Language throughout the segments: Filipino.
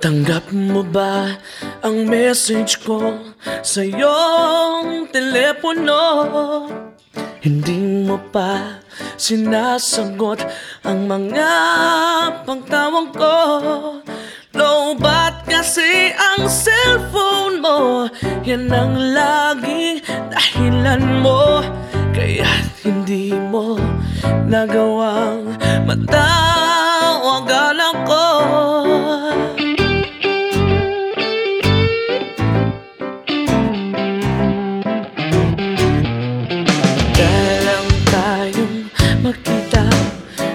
Tanggap mo ba ang message ko sa iyong telepono? Hindi mo pa sinasagot ang mga pagtawag ko. Lobat kasi ang cellphone mo. Yan ang laging dahilan mo. Kaya hindi mo nagawang matawagan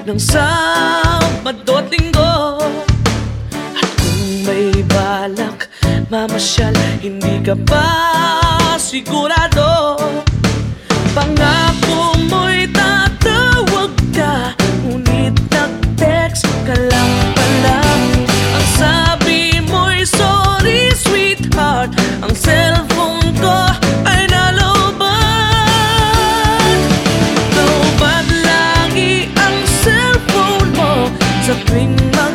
ng Sabado at Linggo. At kung may balak mamasyal Hindi ka pa sigurado. Pangalan to bring my